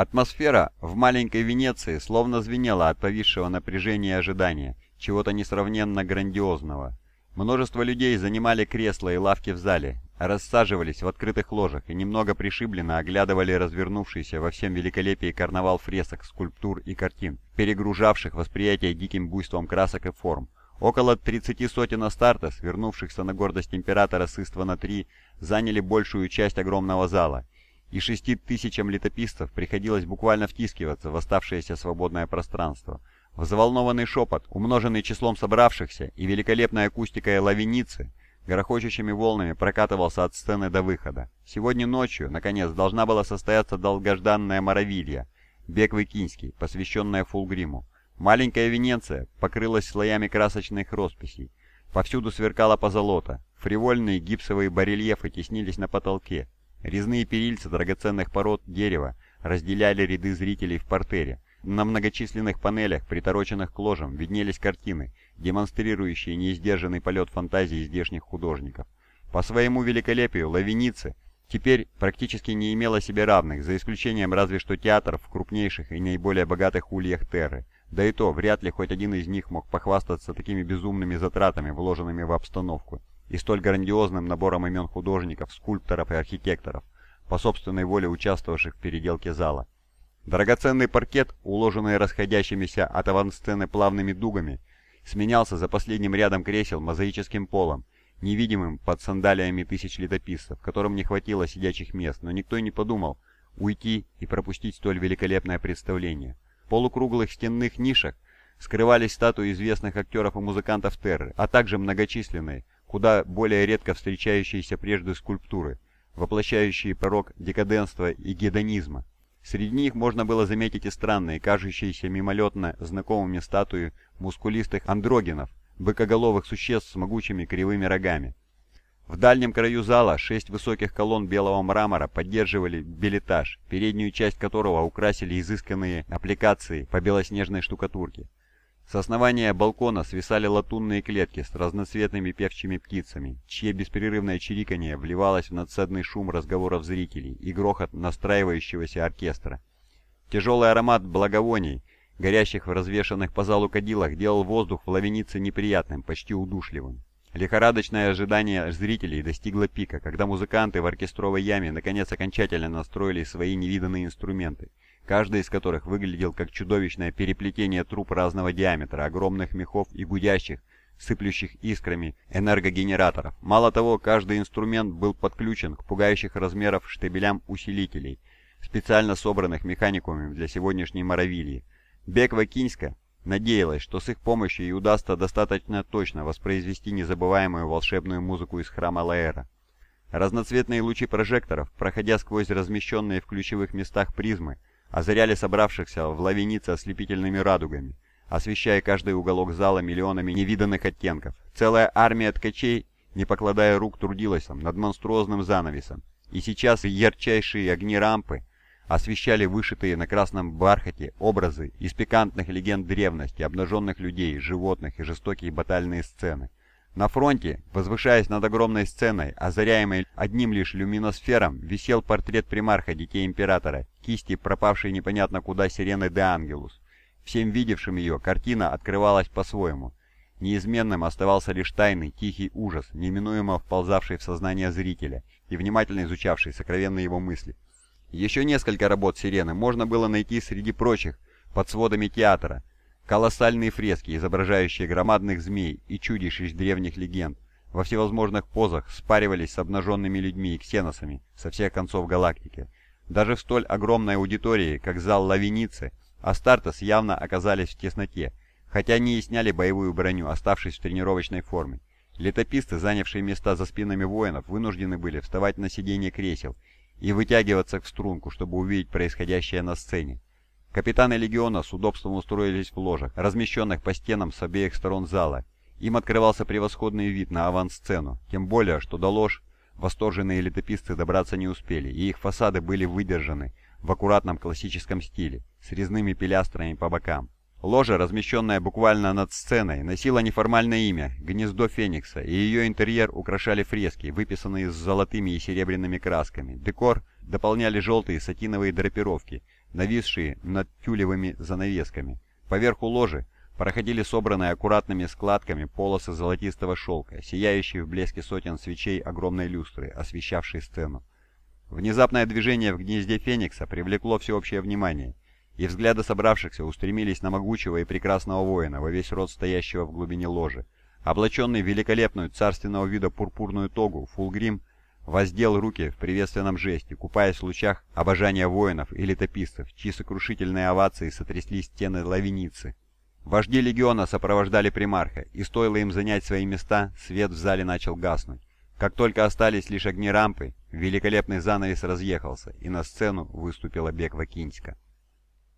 Атмосфера в маленькой Венеции словно звенела от повисшего напряжения и ожидания, чего-то несравненно грандиозного. Множество людей занимали кресла и лавки в зале, рассаживались в открытых ложах и немного пришибленно оглядывали развернувшийся во всем великолепии карнавал фресок, скульптур и картин, перегружавших восприятие диким буйством красок и форм. Около 30 сотен астартес, вернувшихся на гордость императора с Иствана-3, заняли большую часть огромного зала, и шести тысячам летописцев приходилось буквально втискиваться в оставшееся свободное пространство. Взволнованный шепот, умноженный числом собравшихся, и великолепная акустика лавиницы, грохочущими волнами прокатывался от сцены до выхода. Сегодня ночью, наконец, должна была состояться долгожданная Моровилья, бег Викинский, посвященная Фулгриму. Маленькая Венеция покрылась слоями красочных росписей. Повсюду сверкала позолота, фривольные гипсовые барельефы теснились на потолке, Резные перильца драгоценных пород дерева разделяли ряды зрителей в портере. На многочисленных панелях, притороченных к ложам, виднелись картины, демонстрирующие неиздержанный полет фантазии здешних художников. По своему великолепию лавиницы теперь практически не имела себе равных, за исключением разве что театров в крупнейших и наиболее богатых ульях Терры. Да и то, вряд ли хоть один из них мог похвастаться такими безумными затратами, вложенными в обстановку и столь грандиозным набором имен художников, скульпторов и архитекторов, по собственной воле участвовавших в переделке зала. Драгоценный паркет, уложенный расходящимися от авансцены плавными дугами, сменялся за последним рядом кресел мозаическим полом, невидимым под сандалиями тысяч летописцев, которым не хватило сидячих мест, но никто и не подумал уйти и пропустить столь великолепное представление. В полукруглых стенных нишах скрывались статуи известных актеров и музыкантов Терры, а также многочисленные, куда более редко встречающиеся прежде скульптуры, воплощающие порог декаденства и гедонизма. Среди них можно было заметить и странные, кажущиеся мимолетно знакомыми статуи мускулистых андрогенов, быкоголовых существ с могучими кривыми рогами. В дальнем краю зала шесть высоких колонн белого мрамора поддерживали билетаж, переднюю часть которого украсили изысканные аппликации по белоснежной штукатурке. С основания балкона свисали латунные клетки с разноцветными певчими птицами, чье беспрерывное чириканье вливалось в надсадный шум разговоров зрителей и грохот настраивающегося оркестра. Тяжелый аромат благовоний, горящих в развешанных по залу кадилах, делал воздух в лавинице неприятным, почти удушливым. Лихорадочное ожидание зрителей достигло пика, когда музыканты в оркестровой яме наконец окончательно настроили свои невиданные инструменты каждый из которых выглядел как чудовищное переплетение труб разного диаметра, огромных мехов и гудящих, сыплющих искрами энергогенераторов. Мало того, каждый инструмент был подключен к пугающих размеров штабелям усилителей, специально собранных механикумами для сегодняшней Моровильи. Беква Киньска надеялась, что с их помощью ей удастся достаточно точно воспроизвести незабываемую волшебную музыку из храма Лаэра. Разноцветные лучи прожекторов, проходя сквозь размещенные в ключевых местах призмы, озаряли собравшихся в лавинице ослепительными радугами, освещая каждый уголок зала миллионами невиданных оттенков. Целая армия ткачей, не покладая рук, трудилась над монструозным занавесом, и сейчас ярчайшие огни рампы освещали вышитые на красном бархате образы из пикантных легенд древности, обнаженных людей, животных и жестокие батальные сцены. На фронте, возвышаясь над огромной сценой, озаряемой одним лишь люминосфером, висел портрет примарха Детей Императора, кисти пропавшей непонятно куда сирены де Ангелус. Всем видевшим ее, картина открывалась по-своему. Неизменным оставался лишь тайный, тихий ужас, неминуемо вползавший в сознание зрителя и внимательно изучавший сокровенные его мысли. Еще несколько работ сирены можно было найти среди прочих под сводами театра, Колоссальные фрески, изображающие громадных змей и чудищ из древних легенд, во всевозможных позах спаривались с обнаженными людьми и ксеносами со всех концов галактики. Даже в столь огромной аудитории, как зал Лавиницы, Астартес явно оказались в тесноте, хотя они и сняли боевую броню, оставшись в тренировочной форме. Летописцы, занявшие места за спинами воинов, вынуждены были вставать на сиденье кресел и вытягиваться в струнку, чтобы увидеть происходящее на сцене. Капитаны легиона с удобством устроились в ложах, размещенных по стенам с обеих сторон зала. Им открывался превосходный вид на авансцену, тем более, что до лож восторженные летописцы добраться не успели, и их фасады были выдержаны в аккуратном классическом стиле, с резными пилястрами по бокам. Ложа, размещенная буквально над сценой, носила неформальное имя «Гнездо Феникса», и ее интерьер украшали фрески, выписанные с золотыми и серебряными красками. Декор дополняли желтые сатиновые драпировки, нависшие над тюлевыми занавесками. Поверху ложи проходили собранные аккуратными складками полосы золотистого шелка, сияющие в блеске сотен свечей огромной люстры, освещавшей сцену. Внезапное движение в гнезде Феникса привлекло всеобщее внимание – и взгляды собравшихся устремились на могучего и прекрасного воина во весь рот стоящего в глубине ложи. Облаченный в великолепную царственного вида пурпурную тогу, Фулгрим воздел руки в приветственном жесте, купаясь в лучах обожания воинов и летописцев, чьи сокрушительные овации сотрясли стены лавиницы. Вожди легиона сопровождали примарха, и стоило им занять свои места, свет в зале начал гаснуть. Как только остались лишь огни рампы, великолепный занавес разъехался, и на сцену выступила Беква Кинська.